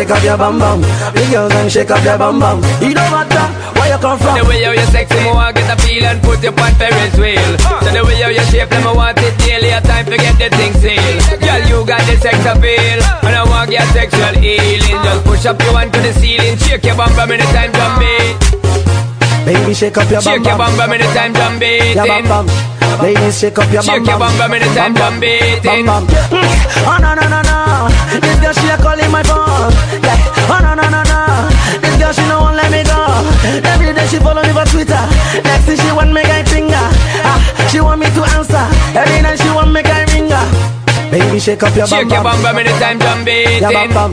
Shake up your bum bum. The girls them shake up your bum bum. You don't matter where you come from. The way how you sexy, me want get a feel and put you on Ferris wheel. So the way how you shape, them I want it daily. A time to get the thing seal. Girl, you got the sex appeal, and I want your sexual healing. Just push up your hand to the ceiling, shake your bum bum anytime drum beat. Baby, shake up your bum Shake your bum bum anytime drum beat. Your bum bum. Ladies, shake up your Shake bum your bum bum ah, anytime drum Bum bum. Oh no no no no. This girl she a calling my phone. Yeah. Oh no no no no. This girl she no won't let me go. Every day she follow me for Twitter. Next thing she want me guy finger. Ah, she want me to answer. Every night she want me guy ringer. Baby, shake up your bum Shake your bum bum anytime drum beating. Your bum bum.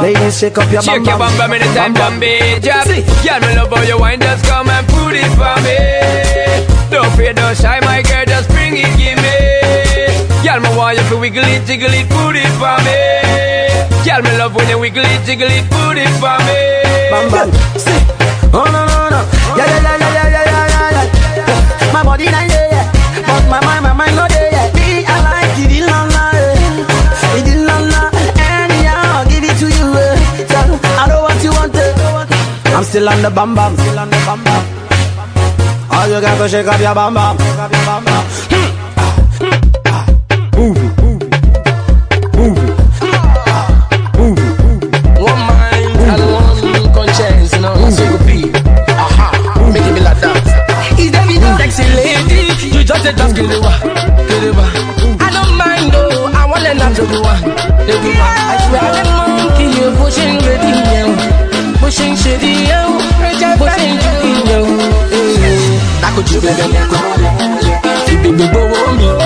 Ladies, shake up your bum Shake your bum bum drum beat drop. See. Girl, me love how you wine, just come and put it for me. Don't fear, don't shy, my girl, just bring it, give me. Girl, me want you to wiggle it, jiggle it, put it for me. Girl, me love when you wiggle it, jiggle it, put it for me. Bam bam. See. Oh no no no. Yeah yeah yeah yeah yeah yeah yeah yeah. My body not there yeah, but my mind my mind not there yeah. Me I like it in la la, it la la. Anyhow give it to you. Girl, I know what you want. I'm still on the bam bam. Still on the bam bam. All you got to shake up your bam bam. Shake up your bam bam. Hmm. You just get wa, get wa. I don't mind though, I want not to do one, one. I swear that monkey you pushing ready, yeah, pushing shitty, yeah, pushing shitty, yeah. That could you be the neck, you be the bow oh, me,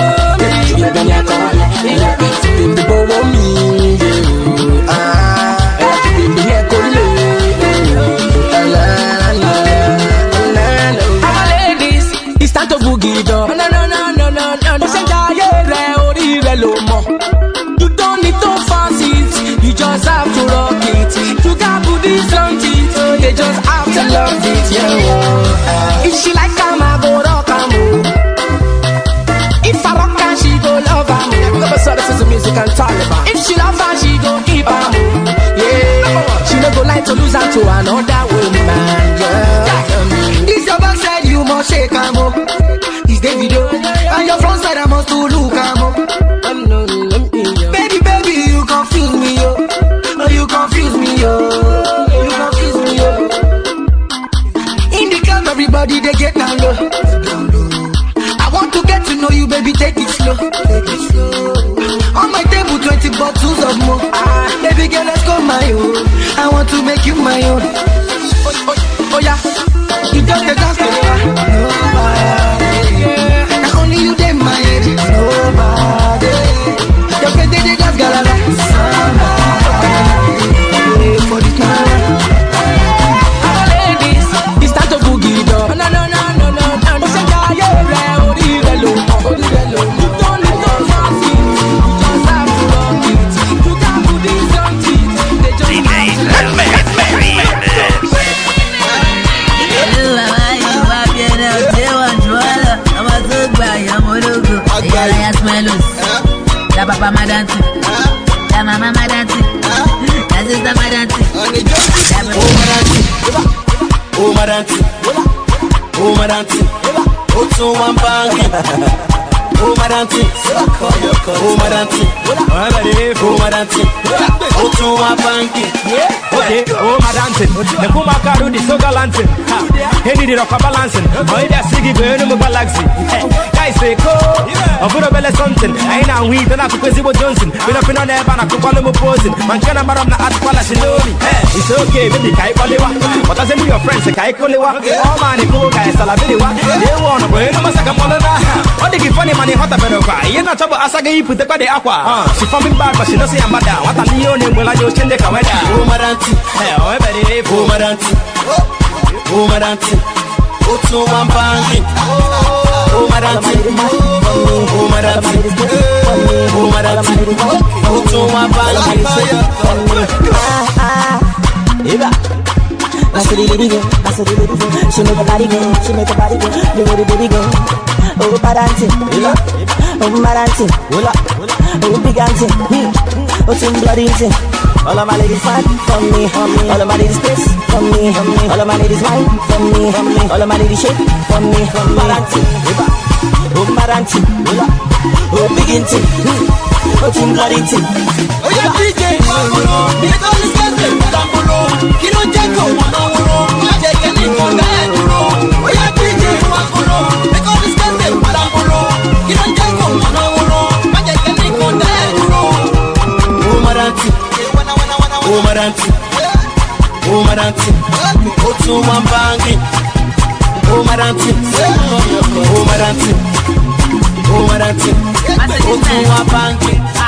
African Taliban. If she love her, she go keep her. Yeah, she no go like to lose her to another woman. Yeah, This your backside, you must shake am up. My own. I want to make you my own. Oh, oh, oh yeah. You don't La papa ma danse, la mama ma danse, la sister ma danse. Oh my dancing, oh my dancing, oh to one bang. Oh my dancing, oh my dancing, oh my dancing, oh to one bang. Okay, oh my dancing. The Kuma Karu, the so galantin. Henny the rock balancing. Oh, yeah, Siggy, go in the galaxy. Guys, say, go. A put a belly something. On weed, and I could Zibo Johnson. Up in on there, and I could call him posing. Man, can I maram na at Pala Shiloni? It's okay, baby, Kai Kolewa. What does it your friends, Kai Kolewa? Oh, man, the cool guys, Salabiwa. They want to go in the Masaka Molana. What they give funny money, hot a better cry. You're not trouble, Asaga, you put the body aqua. She me back, but she doesn't see I'm bad. What a neon, will I just change the Kawada? Oh my dancing, Oh, everybody, oh my dancing, oh my oh to one bang. Oh oh oh oh. I said the lady go, I said the lady go. She make a body go, she make a body go. The way the baby go. Oh, badanti, oh, badanti, oh, big auntie, hmm. oh, some bloody thing. All of my ladies fight for me, all of my ladies piss for me, all of my ladies wine for me, all of my ladies shake for me, badanti, oh, badanti, oh, big auntie, hmm. oh, some bloody thing. Oh yeah, DJ, Mamulo, oh Maranti, oh Maranti, ó tún wá báńkì. Oh Maranti, oh Maranti, oh Maranti, ó tún wá báńkì. Sunday, Monday, Sunday, Monday, Sunday, Monday.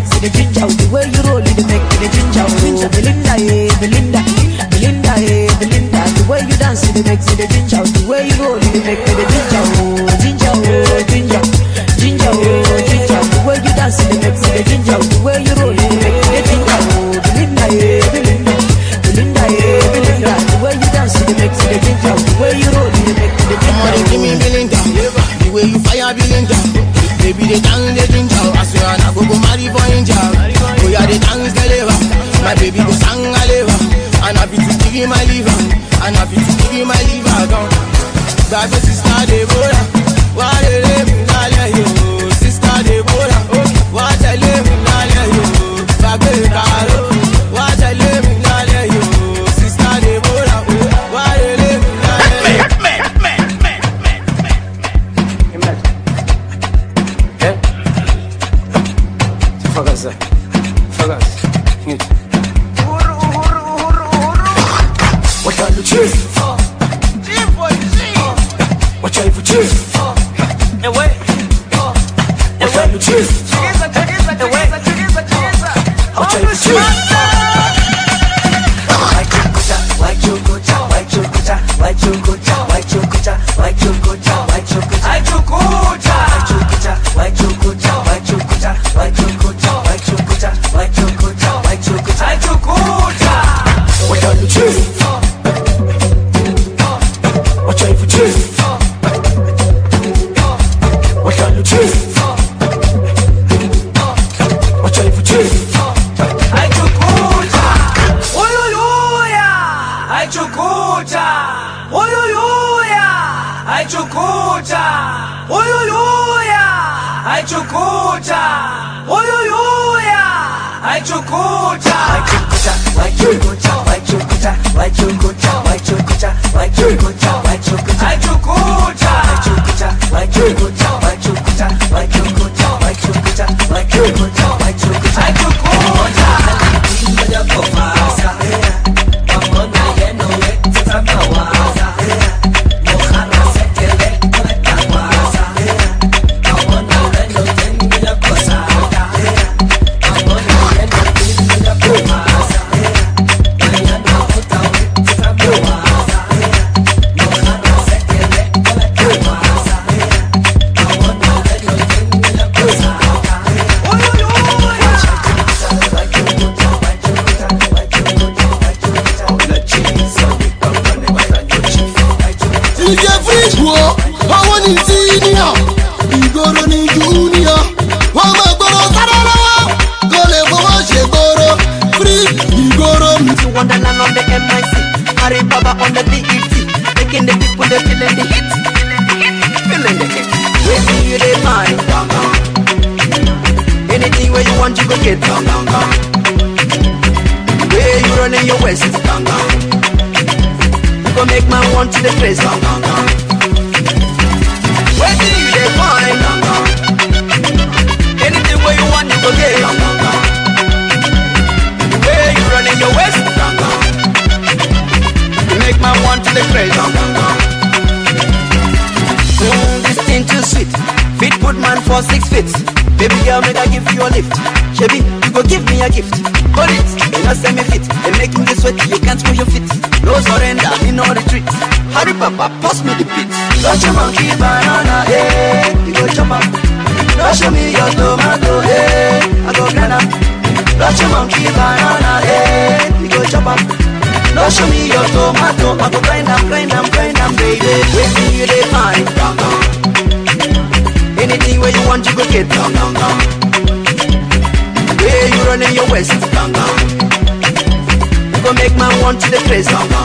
like for the ginger. The way you roll it, make for the ginger. Ginger, Belinda, eh, Belinda, Belinda, eh, Belinda. The way you dance, it make for the ginger. The way you roll it, make for the ginger. Dive into head. Down, down, down. Hey, you running your waist. Down, down. You gon' make man want to the place. Down, down.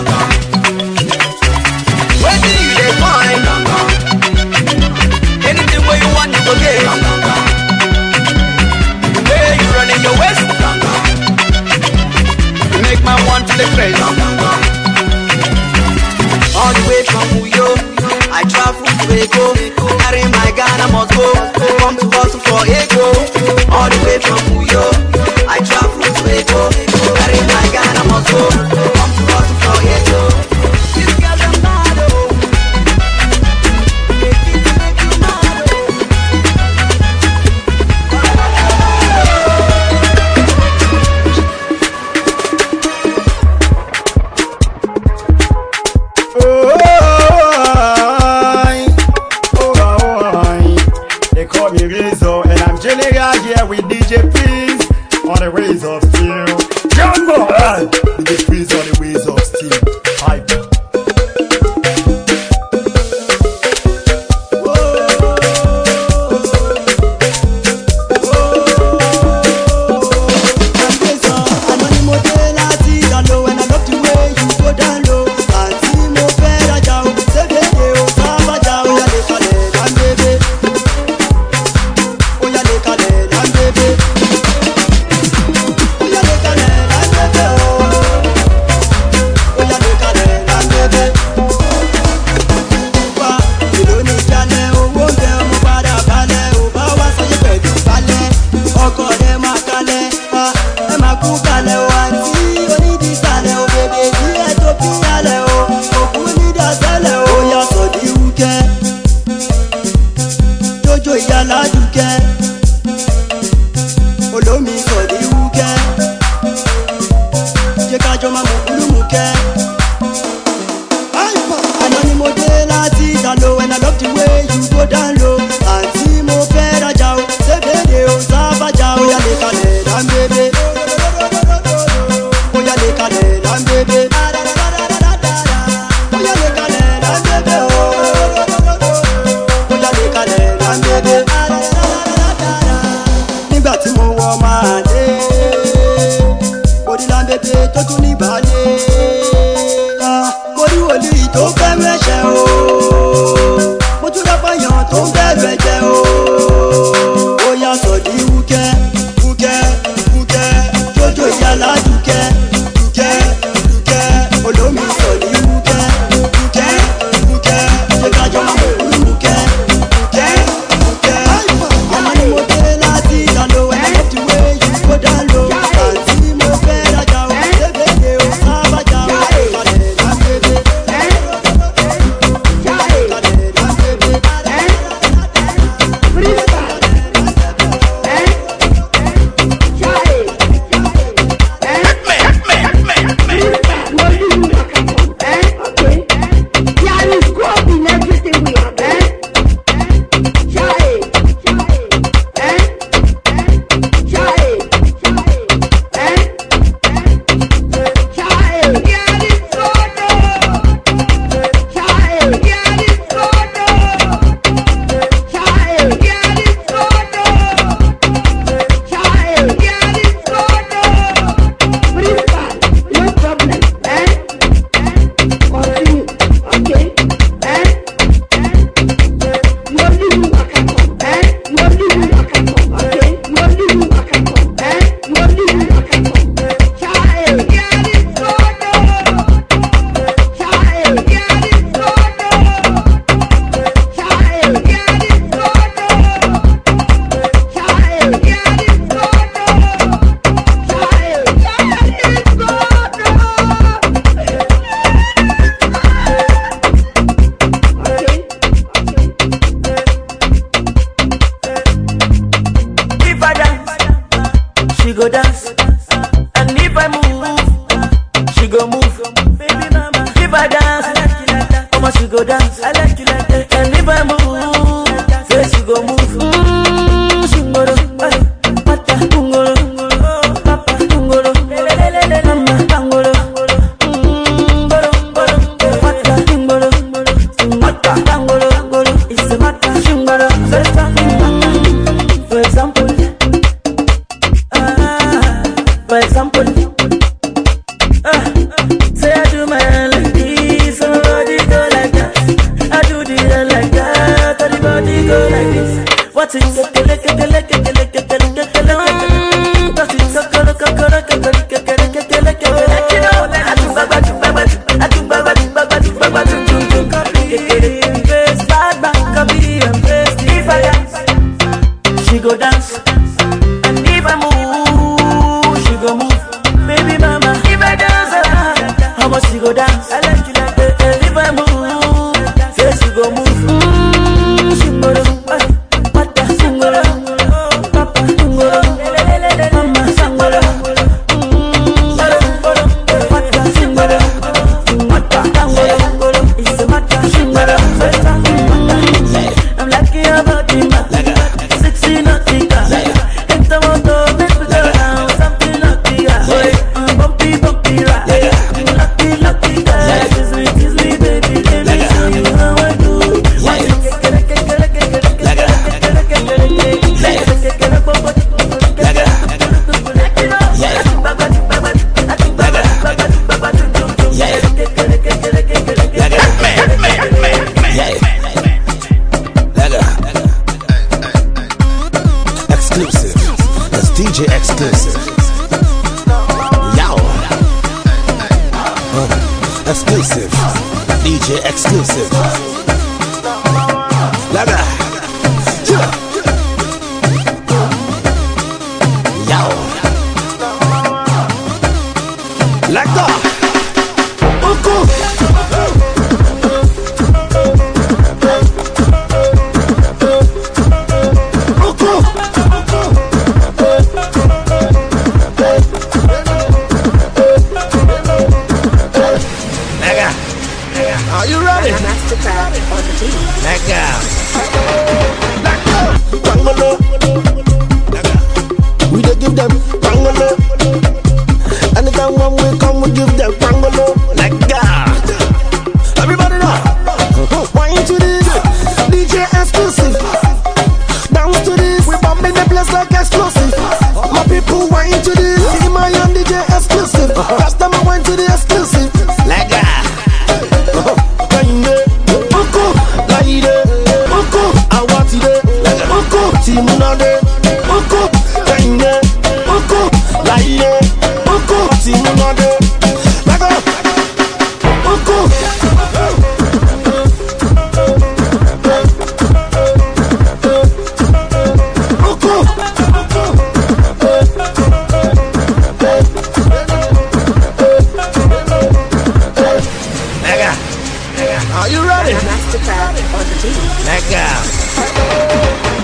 Let go.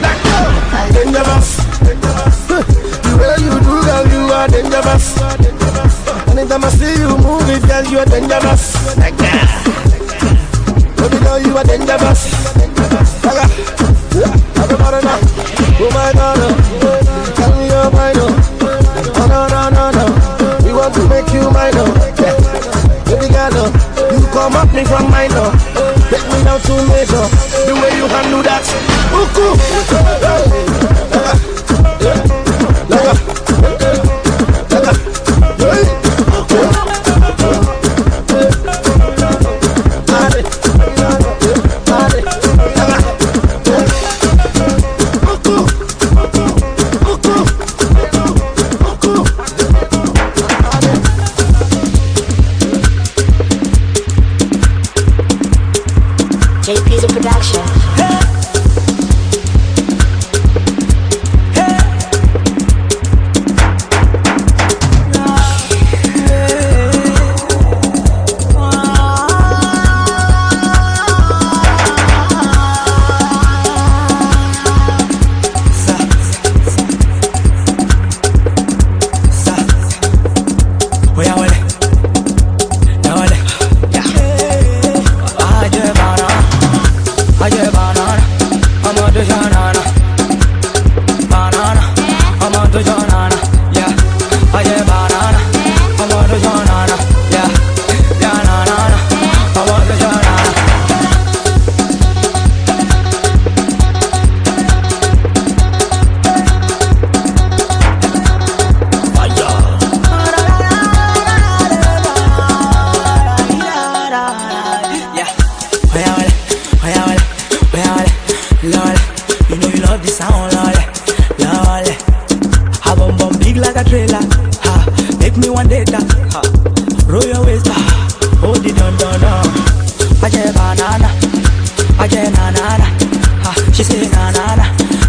Let go. Dangerous. the way you do, girl, you are dangerous. Anytime I see you move it, girl, you are dangerous. Let go. Baby girl, you are dangerous. Let go. Oh my God. Oh. Tell me your mind. Oh. oh. no no no no. We want to make you mine. Oh. Yeah. Baby girl, oh. you come up me from mine. Oh to measure the way you handle that.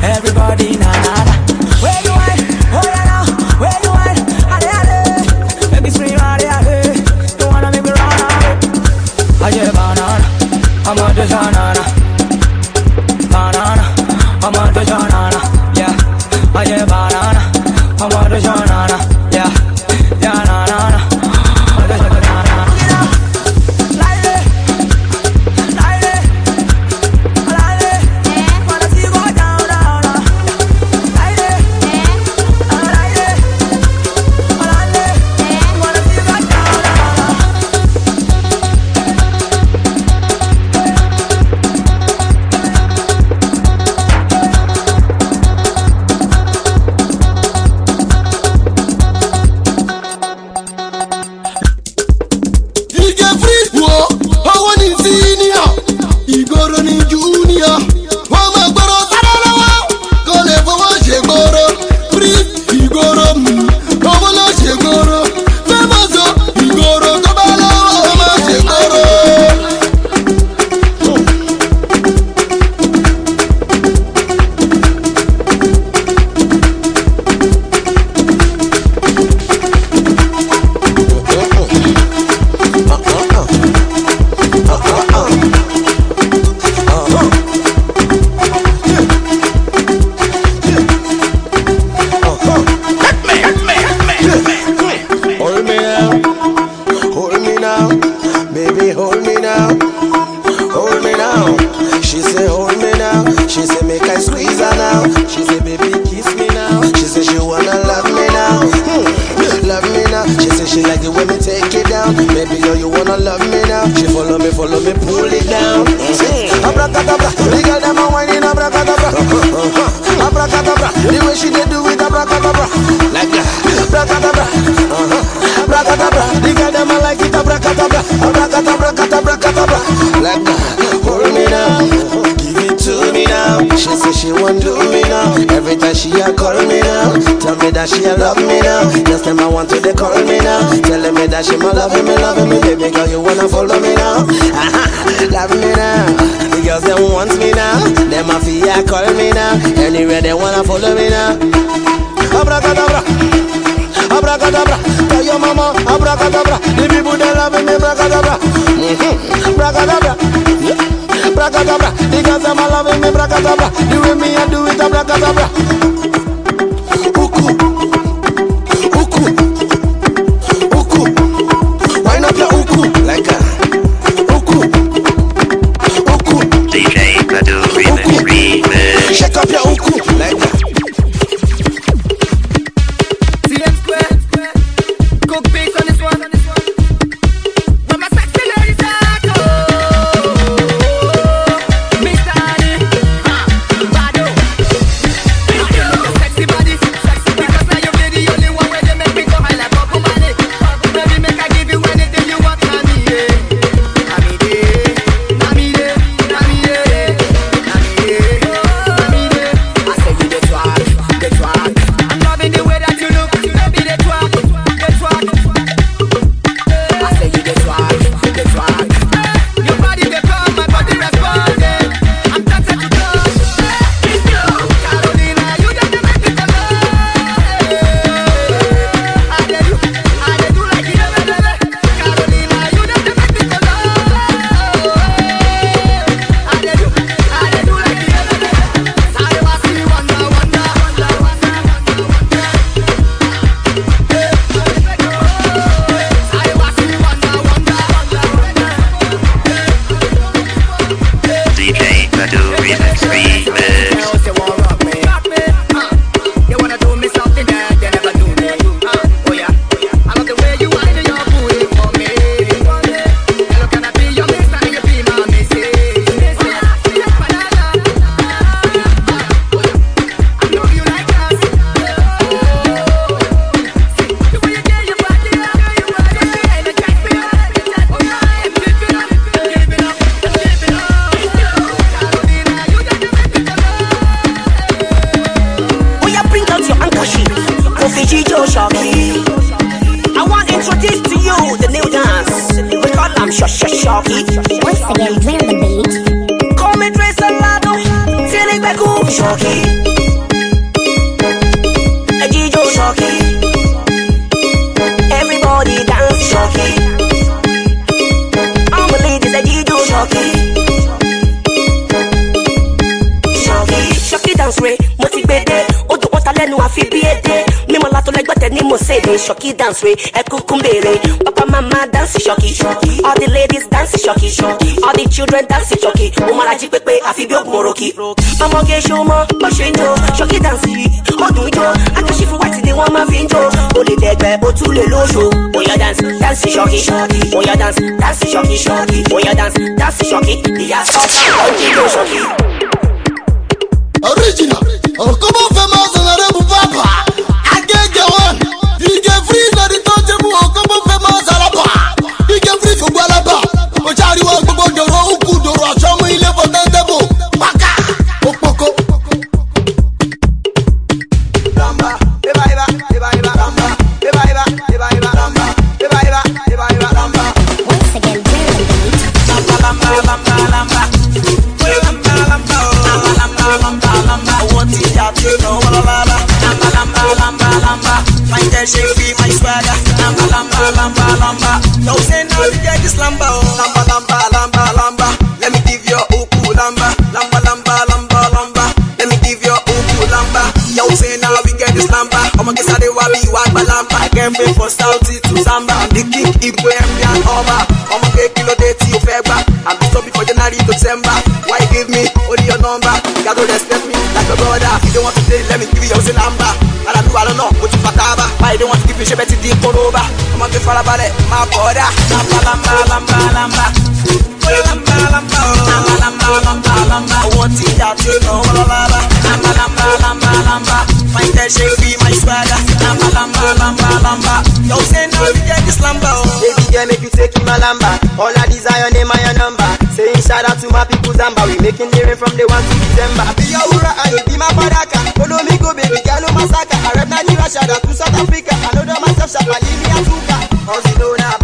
Everybody him, I love him, I love me, baby, girl. you wanna follow me now. love me now, because them want me now. Them mafia call me now. Anywhere they wanna follow me now. Abracadabra, abracadabra. Tell your mama, abracadabra. The people they love me, abracadabra. Mm-hmm. Abracadabra. Bracadabra, because I'm loving me, bracadabra. The way me I do it, bracadabra. shock. Once again, drill the beat. Call me trace a lot of feeling back cool. Shocky. A Gijo shocky. Everybody dance shocky. I'm a lady, a Gijo shocky. Shocky. Shocky dance ray, motivated. Odo otalenu afi biete. mímọ látọlẹgbẹtẹ ní mo ṣe ní ṣọkí dance re ẹkúkú mbèrè papa mama dance ṣọkí all the ladies dance ṣọkí all the children dance ṣọkí ó mara jí pépé àfi bí ògùn òròkì. Ọmọge ṣọmọ bó ṣe ń jó. Ṣọkí dance yìí ó dùn jó. Akẹ́ṣẹ́ fún white ni wọ́n máa fi ń jó. O lè dẹ̀gbẹ́ o tún lè lóṣù. Bóyá dance dance ṣọkí bóyá dance dance ṣọkí bóyá dance dance ṣọkí ìyá sọ́ọ̀tà ó ń jíjó ṣọkí. Original, Okobo. famous My girl she feel my swagger. Lamba, lamba, lamba, lamba. Yo say now you get this lamba, oh. Lamba, lamba, lamba, lamba. Let me give you a uku lamba. Lamba, lamba, lamba, lamba. Let me give you a uku lamba. Yo say now we get this lamba. Ọmọ kí sáré wá bí ìwà àgbà lamba. I pay for Saudi to Zamba. I'm the king, Igwe, Emmy and Ọba. Ọmọ kéèkì ló dé tí o fẹ́. I'm the stop before January to December. Why give me only your number? You to respect me like a brother. If you don't want to play, let me give you your number. Ara lu àlọ́ náà, you don't want to give me ṣe bẹ́ẹ̀ ti di kóróbà? Ọmọ tó farabalẹ̀ máa bọ̀ ọ́dà. Lamba lamba lamba lamba. Lamba lamba oh. Lamba lamba lamba lamba. Owó tí ìyá tí ó náwó lọ́lára. Lamba lamba lamba lamba. My she feel my swagger. Lamba lamba lamba lamba. Yo say now we get this lamba oh. Baby girl, make you take him a lamba. All I desire, name my people Zamba. We making rain from the one to December. Be your hura and you be my baraka. Follow me go baby, girl no massacre. I rep Nigeria, shout out to South Africa. I know that myself, Shapa, leave me a tuka. Cause you know now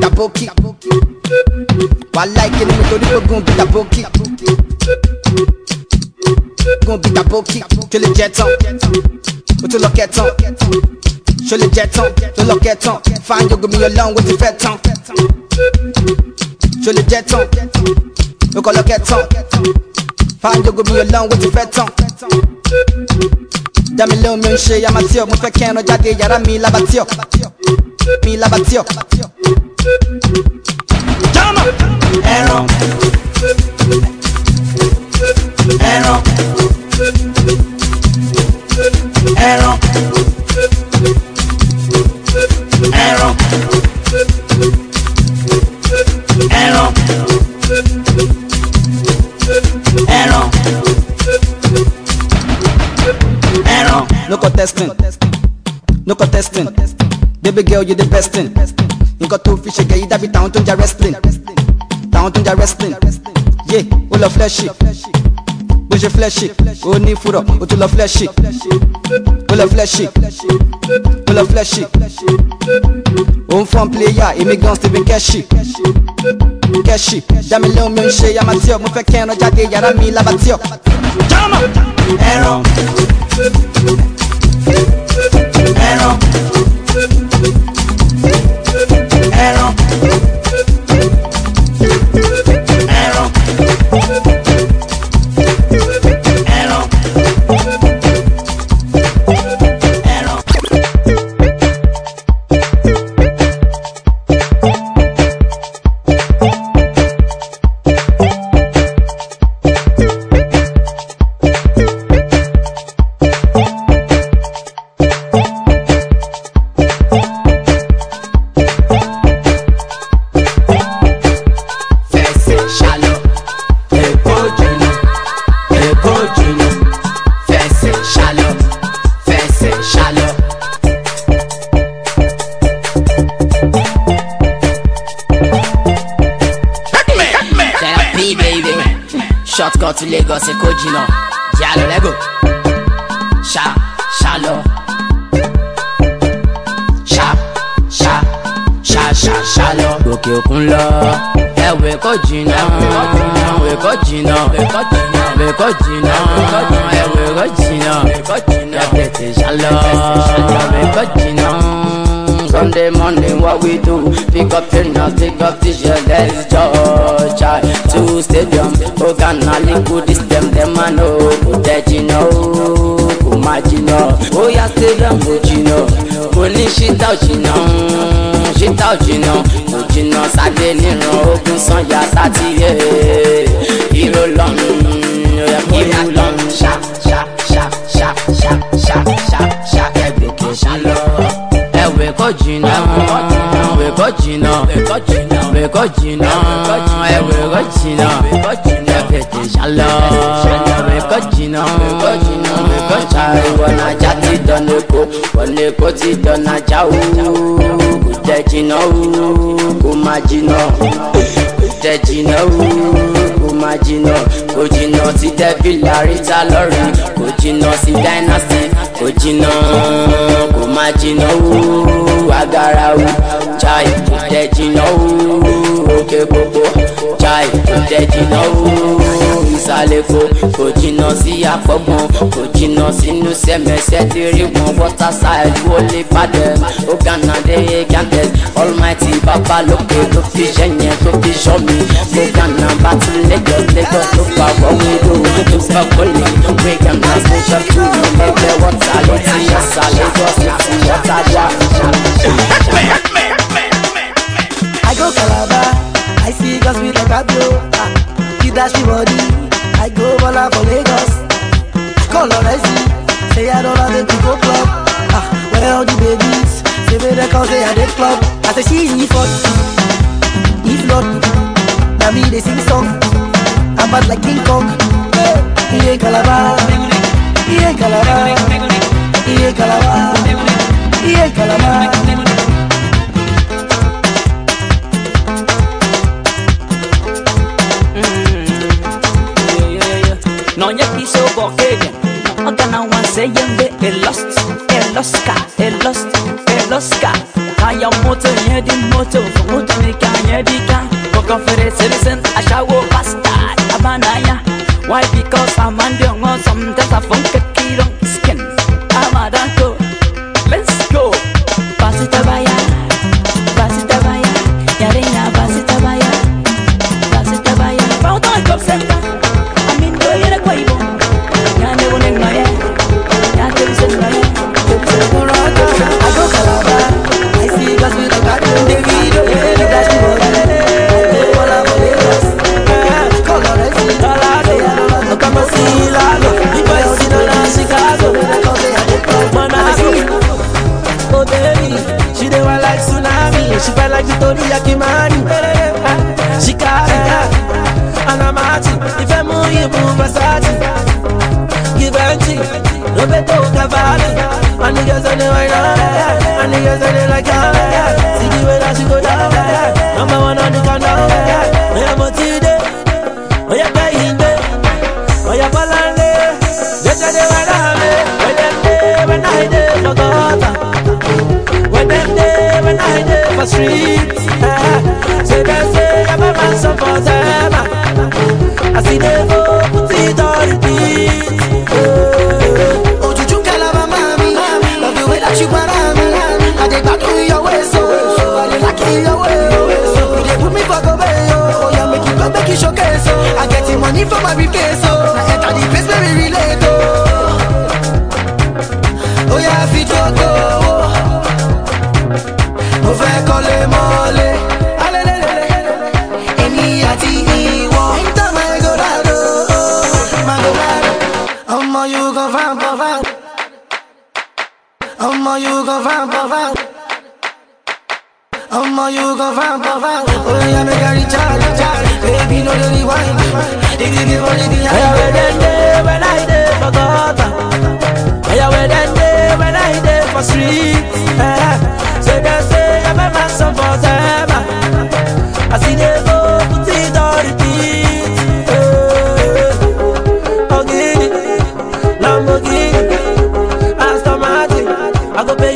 torí gbógun bíi tàbókì wà láìkí ní mi torí gbógun bíi tàbókì gbógun bíi tàbókì tó lè jẹ tán? O tún lọ kẹ tán. Ṣó lè jẹ tán? Tó lọ kẹ tán. Fáńjọ gomi ọlọ́run ó ti fẹ́ tán. Ṣó lè jẹ tán? Ó kọ́ lọ kẹ tán. Fáńjogo mi ọlọ́run ó ti fẹ́ tán. Dami lóhùn mi ò ń ṣe amateur, mo fẹ́ kẹ́ran jáde yàrá mi labatíọ̀. Mi labatíọ̀. No contesting. No contesting. Baby girl, you the best thing. Nǹkan tó fi ṣe gẹ̀yí dàbí tàwọn tó ń ja wrestling. Tàwọn tó ń ja wrestling. Yeah, ó lọ fleshy. bó ṣe flẹ́ṣì ó ní fúrọ̀ ó tún lọ flẹ́ṣì ó lọ flẹ́ṣì ó lọ flẹ́ṣì ó ń fọ́n pléyà èmi gan stephen kẹ́ṣì dámi lóhun mi ń ṣe yamatio mo fẹ́ kẹ́ran jáde yàrá mi ẹran ẹran ẹran ẹran. lọ tún Lagos Èkó jìnnà. Jẹ́ àlọ́ lẹ́gò ṣá ṣá lọ. ṣá ṣá ṣá ṣá ṣá lọ. gòkè òkun lọ. Ẹ̀wẹ̀ kò jìnnà. Ẹ̀wẹ̀ kò jìnnà. Ẹ̀wẹ̀ kò jìnnà. Ẹ̀wẹ̀ kò jìnnà. Ẹ̀wẹ̀ kò jìnnà. Ẹ̀wẹ̀ kò jìnnà. Ẹ̀wẹ̀ kò jìnnà ẹ̀wẹ̀ kò jìnnà. Sunday morning what we do? Pick up your nuts, pick up t-shirt, let's judge I Two stadium, Ogana, Liku, this them, them I know. Dejino, Kumajino Oya stadium, know. Koni shita ojina, shita ojina Ojina sade niran, ogun sanya satiye Iro lọ́nù, ìlú lọ́nù Sharp, sharp, sharp, sharp, sharp, sharp, sharp jìnnà. Ẹ̀wẹ̀kọ́ jìnnà. Ẹ̀wẹ̀kọ́ jìnnà. Ẹ̀wẹ̀kọ́ jìnnà. Ẹ̀wẹ̀kọ́ jìnnà ẹ̀fẹ̀tẹ̀ sálọ ẹ̀wẹ̀kọ́ jìnnà. Ẹ̀wẹ̀kọ́ jìnnà ẹ̀wẹ̀kọ́ sá ìwọ̀najà ti dọ̀nà èkó. Wọlé èkó ti dọ̀nà jáwó kò jẹ́ jìnnà kò má jìnnà tẹ jìnnà kò má jìnnà. Kò jìnnà sí dẹ́bìlà ríta lọ́rin kò jìnnà sí dynasty kò jìnnà. Kò má jìnnà agara o chai tẹ jìnnà lókè gbogbo. Chai kò jẹ́ jìnnà ooo ìsàlẹ̀ kò kò jìnnà sí àpọ̀gbọ̀n kò jìnnà sínú sẹ́mẹsẹ́ ti rí wọn. Wọ́tà side wọlé padẹ̀ ó gànà dé gàndẹ̀ almighty bàbá lókè tó fi ṣẹ̀yẹn tó fi ṣọ́ mi. Mo gànà bá tún lẹ́jọ́ lẹ́jọ́ tó fà wọ́wé ló tó fà wọlé wé gànà tó ṣe tún mi. Lẹ́gbẹ̀ẹ́ wọ́tà ló ti yẹ sàlẹ̀ wọ́tà ló. See girls with like a blow. Ah, you dash me body, I go Bola for Lagos. Call Lorezi, say I don't have to go club. Ah, where all the babies, say me they call say I did club. I say she's me for if not, now me they sing song. I'm bad like King Kong. He ain't Calabar, he ain't Calabar, he ain't Calabar, he ain't Calabar. Någon så bakvägen Magarna och han säger det är lust Är luska, är lust, lost, luska Kan jag motor, gör din motor För motorn vi kan, gör vi kan Bakom förreselsen, asha och fasta Abanaya Why? Because I'm on the one Sometimes I funkar orí yẹ kí anamati ìfẹ́ mú ìbú fasati giventi roberto cavalli and niggas on the wine and niggas on the like see the way she go down number one on the oya mo oya gbẹ̀yìn oya bọ́lá jẹ́jẹ́ dé wàrà mi wẹ́dẹ́ ń dé wẹ́dẹ́ for streets. Eh, say they say I'm a man so for them. I see they go put it on repeat. Eh, Ojuju kalaba mami, love the way that you para me. I dey gbadun your way so, I dey like it your way. So you dey put me for go way oh yeah make you go make you showcase so. I get the money for my briefcase so, I enter the place where we relate oh. Oh yeah fi jogo, mo Ọmọ you go find for find. Ọmọ you go find for find. Oya make I recharge, recharge. Baby no dey rewind. Dig dig dig Oya behind. when them day, when I dey for gutter. Oya when them day, when I dey for streets. Eh, say they say I'm a man so for them. I see they go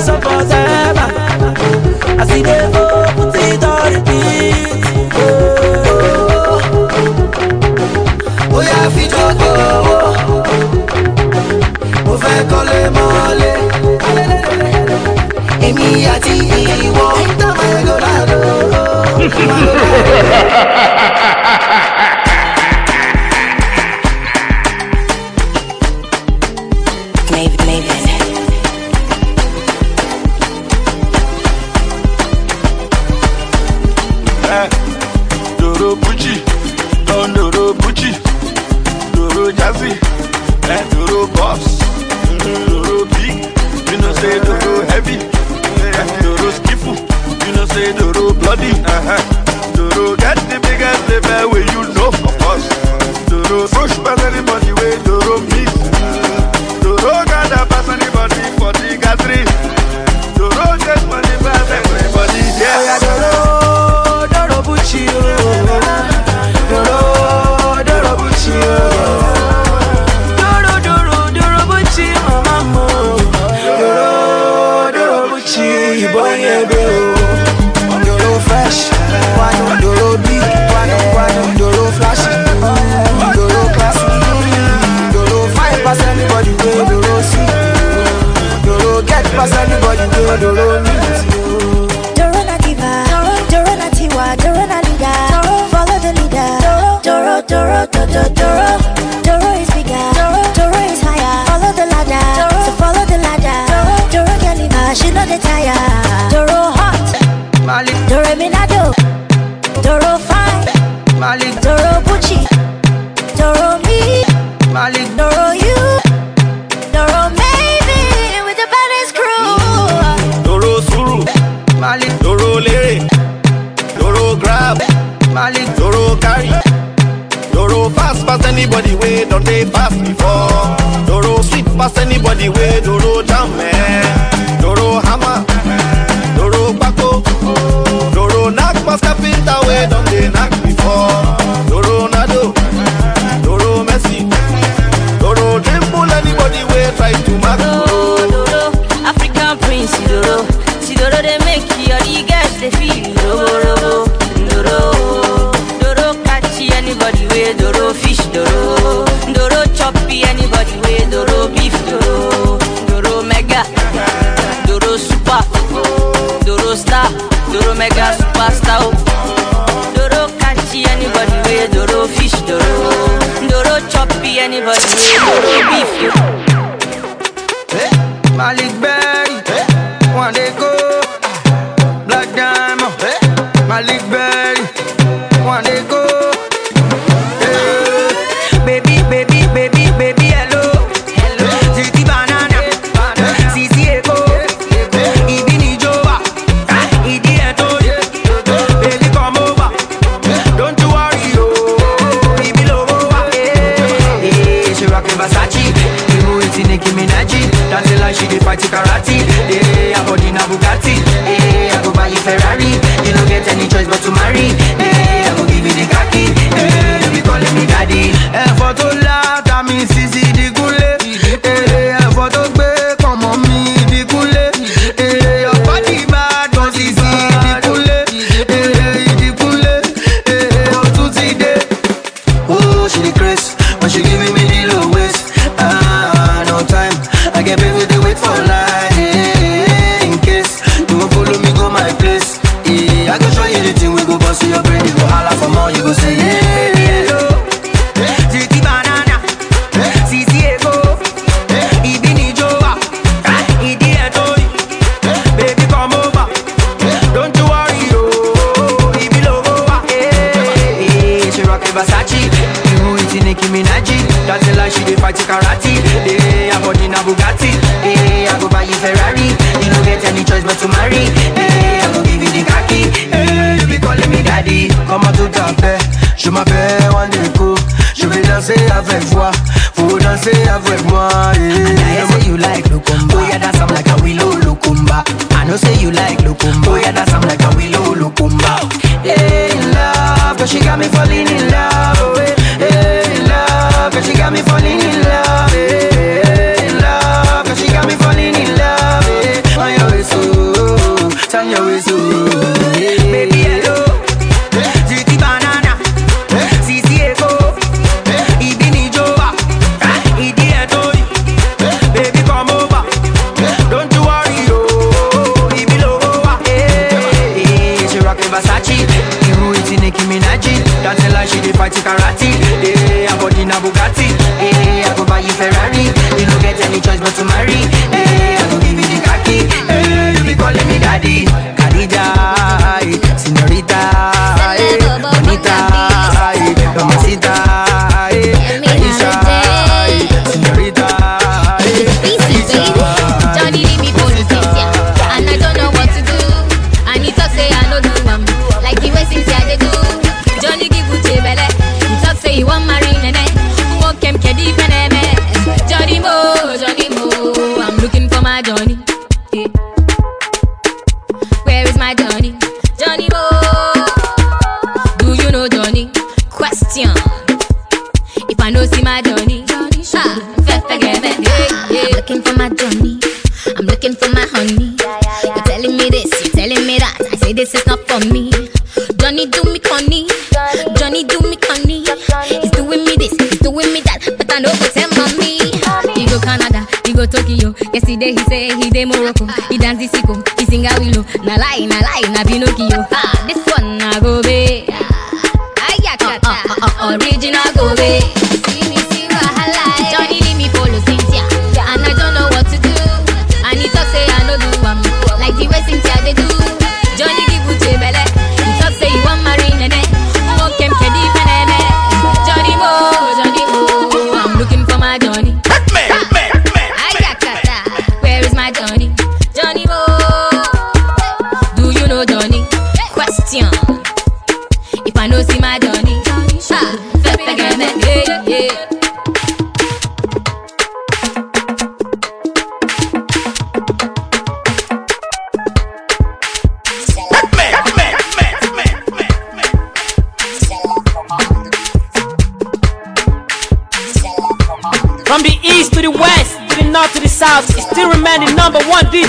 so for them. I see they go put it on repeat. Oya fi jogo, mo fẹ́ kọ́lé mọ́lé. Èmi àti ìwọ. Enter my Eldorado, my Maybe,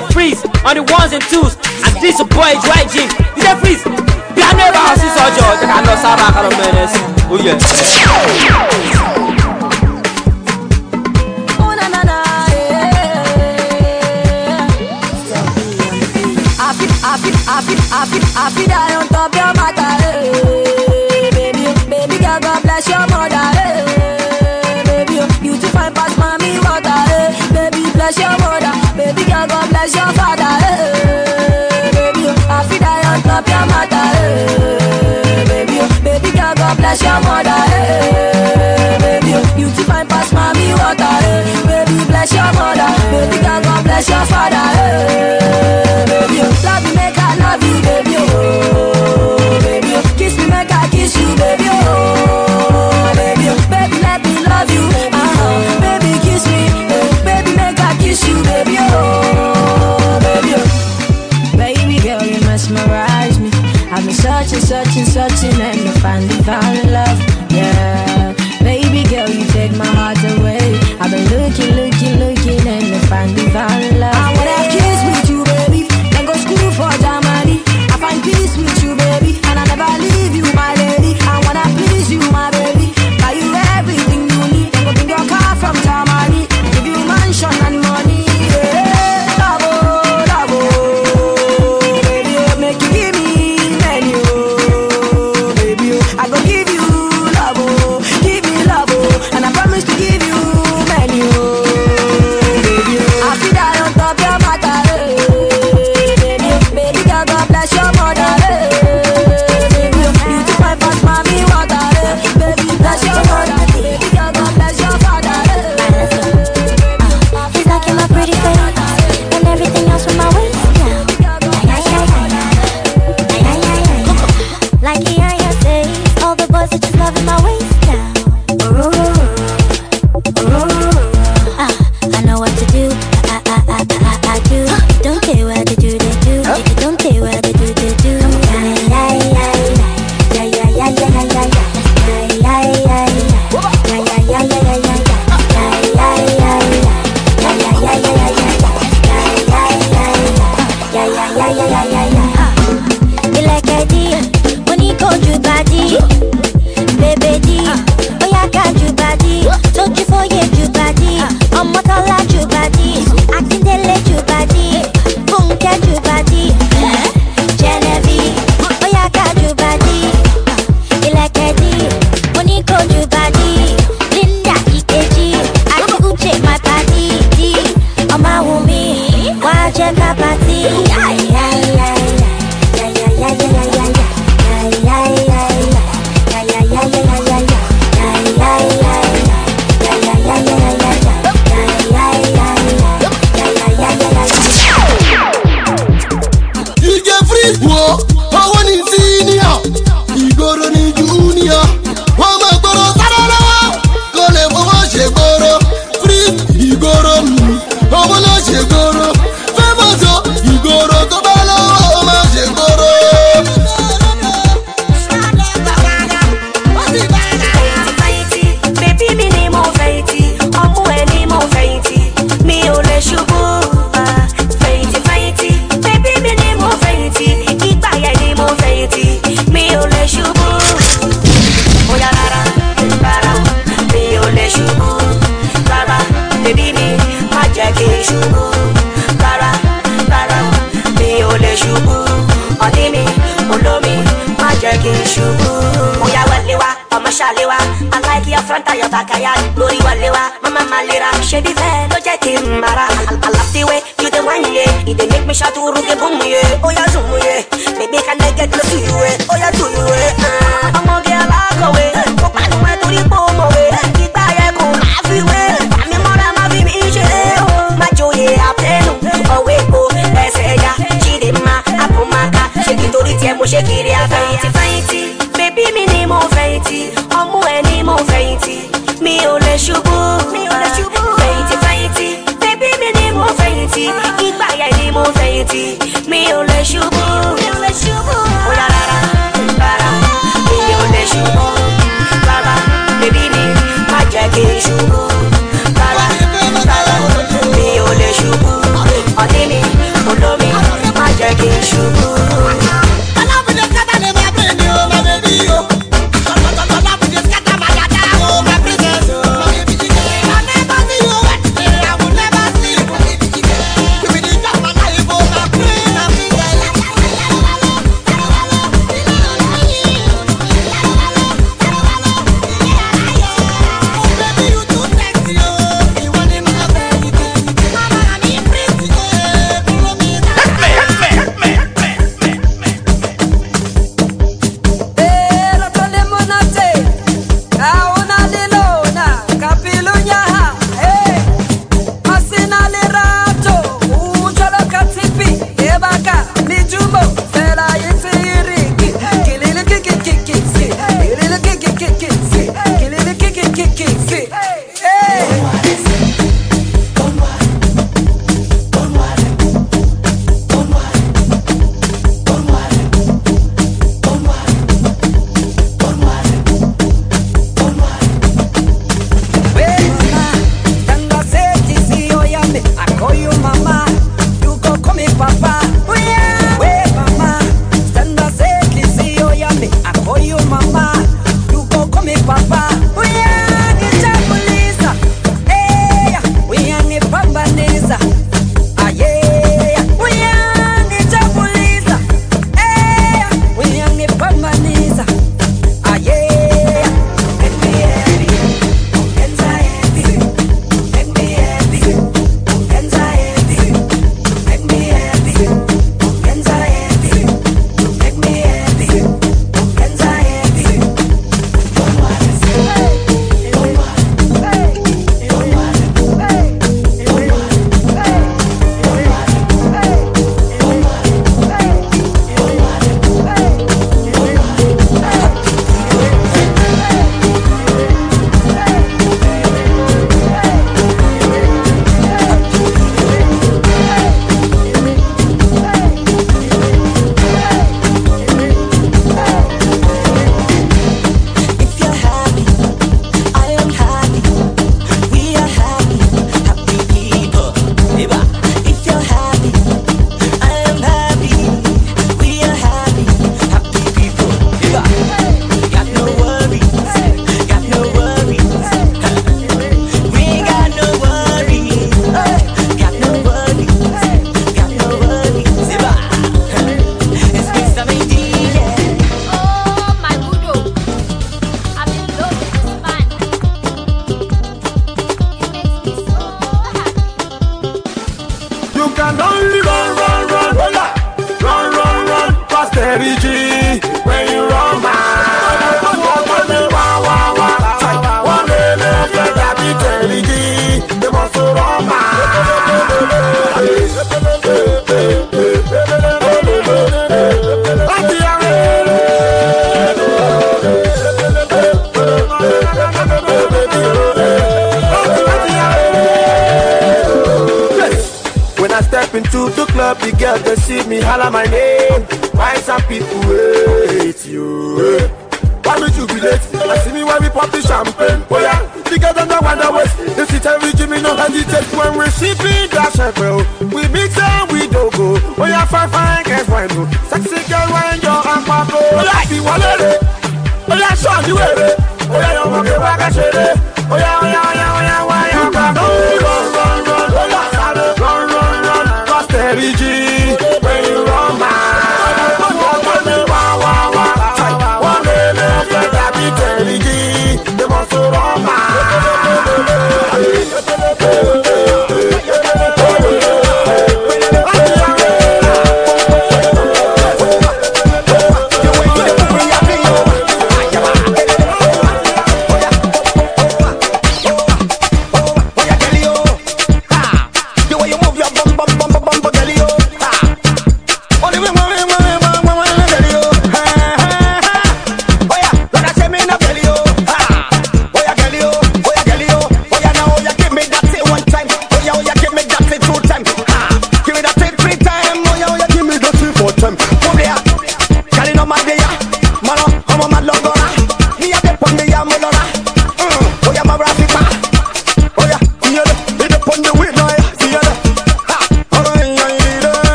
the freeze on the ones and twos. And this boy is YG. He's a freeze. Piano house is all yours. I know Sarah menace Oh, yeah. I feel that on top your matter, hey, baby, baby God bless your mother. as your father, eh, baby. I feel that on top your mother, eh, baby. Baby girl, God bless your mother, eh, baby. You keep fine past mommy water, eh, baby. Bless your mother, baby girl, God bless your father, eh, baby. Love you, make I love you, baby. Oh, baby. Kiss me, make I kiss you, baby. Oh, baby. Baby, let me love you, uh-huh, baby. searching, searching, searching, and I finally found love. Yeah, baby girl, you take my heart away. I've been looking, looking, looking, and I finally found love.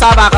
Jẹ́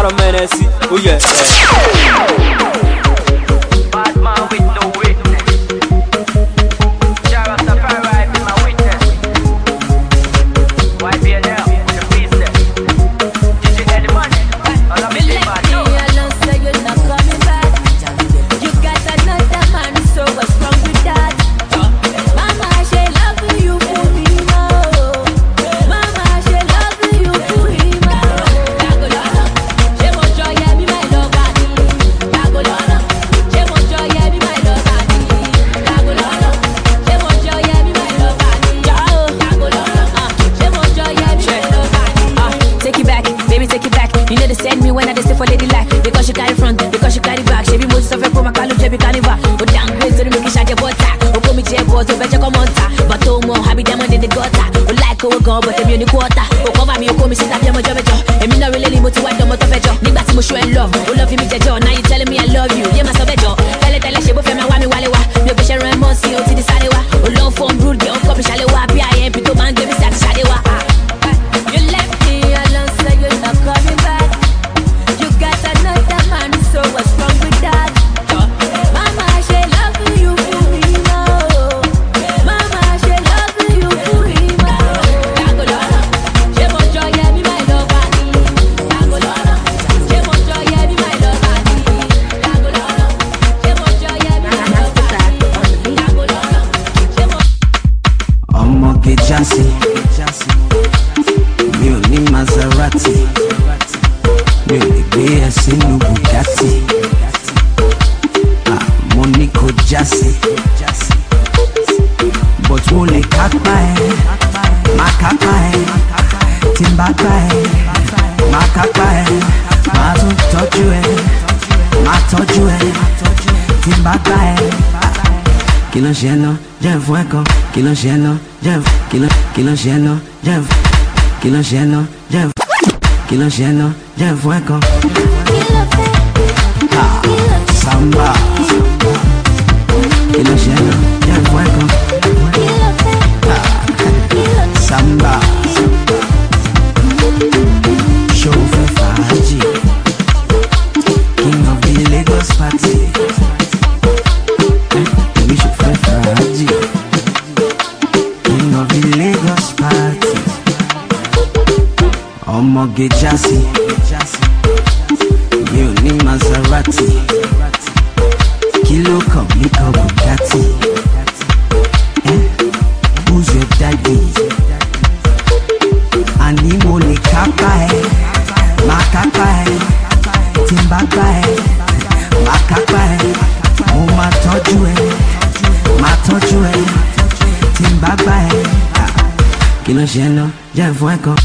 Quilo lleno, lleno. Quilo, quilo lleno, lleno. Quilo lleno, lleno. Quilo lleno, lleno fuego. Quilo fuego. Samba. Quilo lleno, lleno fuego. Quilo fuego. Samba. fuego.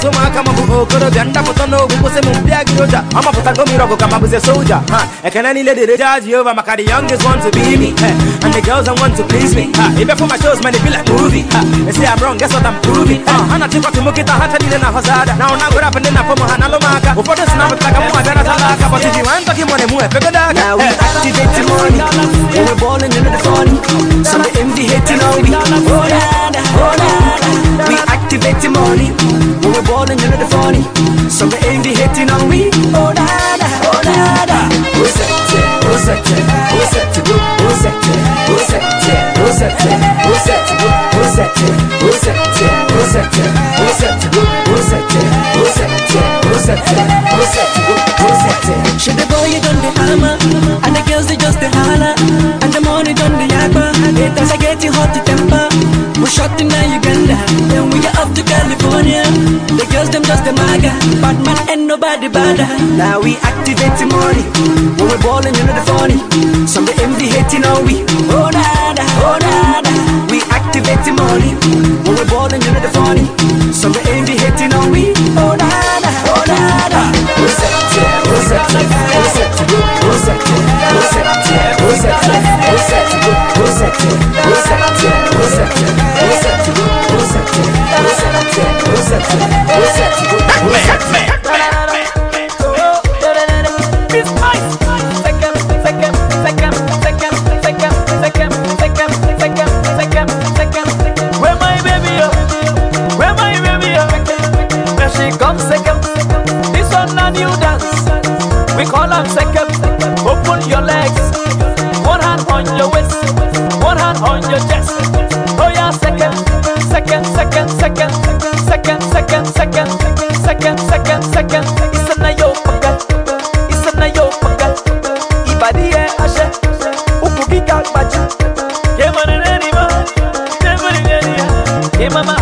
Masoma kama bu okorobia Ndaputa no gupuse mumpia kiroja Amaputa ngomi rogo kama buze soldier huh? Ekena nile dede judge over Maka the youngest want to be me huh? And the girls that want to please me huh? Even for my shows man it like movie huh? They say I'm wrong guess what I'm proving huh? Ana chikwa timukita hata nile na hozada Na unangura pende na pomo hanalo maka Ufote sinaputaka mua dara talaka But if you want to kimone daka Now we activate the money we're balling in the funny Some the envy hating on me Oh nada, oh nada We activate the money When we're balling into the funny Some of envy hating on we Oh oh nada Oh sette, oh sette, oh sette, oh sette, oh sette, oh sette, oh sette, oh sette, oh sette, oh sette, oh sette, oh sette, oh sette, oh sette, oh sette, oh sette. Should the boy you done the hammer And the girls they just the holler And the money done the yakba Haters I get you hot temper We shot in Uganda We off to California The girls them just the maga Bad man ain't nobody bad Now we activate the money When we're balling you know the funny Some the envy hating on we Oh nada, oh nada We activate the money When we're balling you know the funny Some the envy hating on we Oh nada, oh nada Oh oh sette, oh sette, oh sette, oh sette, oh sette, oh sette, oh sette, oh sette, oh sette, oh sette, oh sette, oh sexy, você sexy, você sexy. pagal Sagal, sagal, sagal Isa na yo pagal Isa na yo pagal Ibadi e ashe Ukugi kakbaja Kema neneni ma Kema neneni ya. Kema ma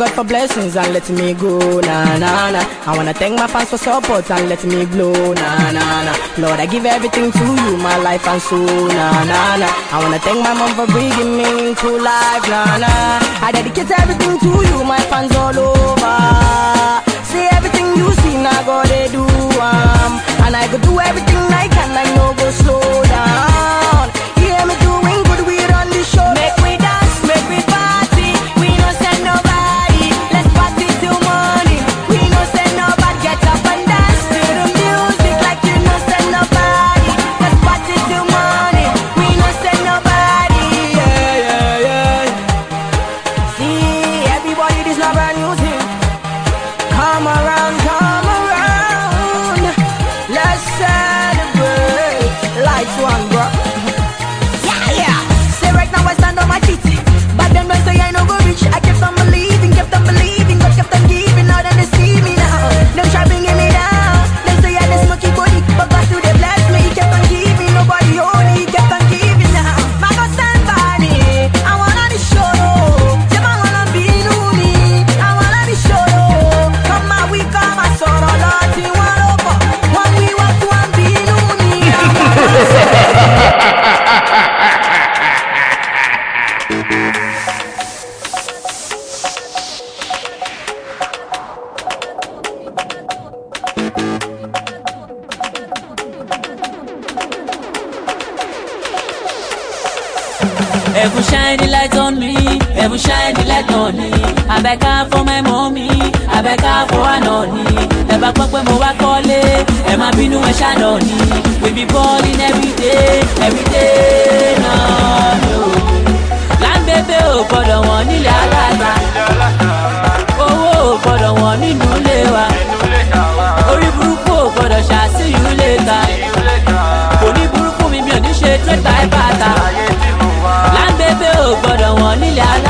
God for blessings and let me go, na na na. I wanna thank my fans for support and let me blow, na na na. Lord, I give everything to you, my life and soul, na na na. I wanna thank my mom for bringing me into life, na na. I dedicate everything to you, my fans all over. See everything you see, now God they do, um, and I go do everything I can, I know go slow. bínú ẹ ṣáná ni we be balling everyday everyday náà ni o. Oh, láńbẹ́bẹ́ ò gbọ́dọ̀ wọ̀n nílẹ̀ aláta owó ò gbọ́dọ̀ wọ̀n nílùú ilé wa orí burúkú ò gbọ́dọ̀ ṣàṣìyú lè ta kò ní burúkú mi mi ò ní ṣe tó ta ẹ̀ bàtà láńbẹ́bẹ́ ò gbọ́dọ̀ wọ̀n nílẹ̀ aláta.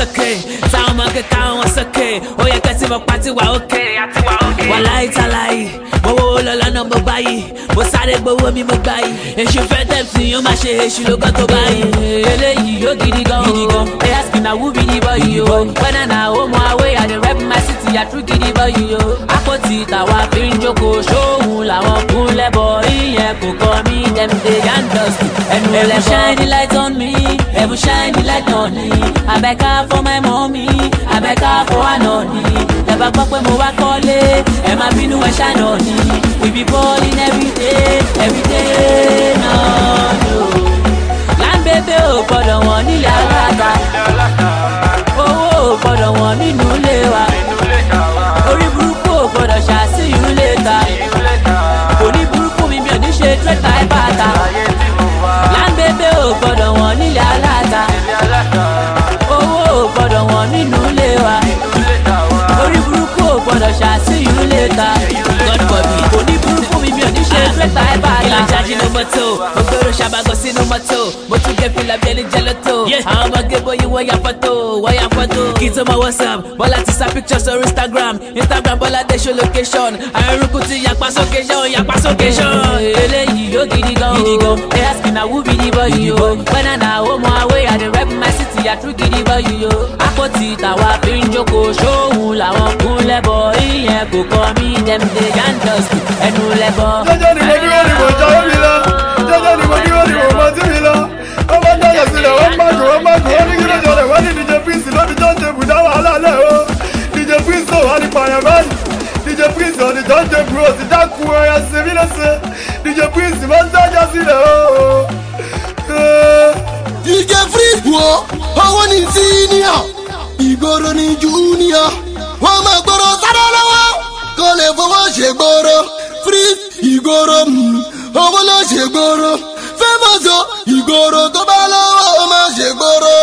Wà sókè, táwọn ọmọ kẹta wọn sókè, ó yẹ kẹ́ tí mo pa tí wà òkè, àti wà òkè. Wàláyé tàláyé, mo wo lọ lọ́nà mo báyìí, mo sáré gbowó mi mo gbáyìí. Èṣù fẹ́ tẹ̀sí, ó máa ṣe èṣù ló gbọ́ tó báyìí. eléyìí yóò gidi gan o. They ask me na who be the boy o. whether na home or away i dey rep my city true gidi boy o. Àpótí tàwa fi ń jókòó ṣóhun làwọn kún lẹ́bọ̀. Ìyẹn kò kọ́ mi dem dey yarn dust ẹnu lẹ́bọ̀. shine light on me ẹ̀bùn shine light on me abẹ́ká for my mommy. Abẹ́ká for anoni ẹ bá gbọ́ pé mo wá kọ́lé ẹ má bínú ẹ ṣàná ni. We be balling every day every day. No. Láńbébé ò gbọ́dọ̀ wọ̀n nílẹ̀ aláta mọ́tò, mo gbèrò ṣàbàgọ́ sínú mọ́tò, mo tún gé fìlà bí ẹni jẹ́ lọ́tò. Àwọn ọmọge bóyí wọ́n ya fọ́tò, wọ́n ya fọ́tò. Kí n tó mọ WhatsApp, Bọ́lá ti sa pictures sórí Instagram, Instagram Bọ́lá dé show location. Eruku ti yapa sókè ṣan, yapa sókè ṣan. eléyìí yóò gidi gan o. They ask me na who be the boy o whether na home away i dey rep my city ya true gidi boy o àpótí tàwa fi ń jókòó ṣóhun làwọn kún lẹ́bọ̀ ìyẹn kò kọ́ mi dem dey yarn dust ẹnu lẹ́bọ̀. jẹ́jẹ́ ni mo dúró ní júníọ̀ wọ́n máa gbòòrò sáré lọ́wọ́. Kó lè fowó ṣe gbòòrò. Free ìgbòòrò mm. owó ló ṣe gbòòrò. Fẹ́mọ̀sọ ìgbòòrò tó bá lọ́wọ́ ó máa ṣe gbòòrò.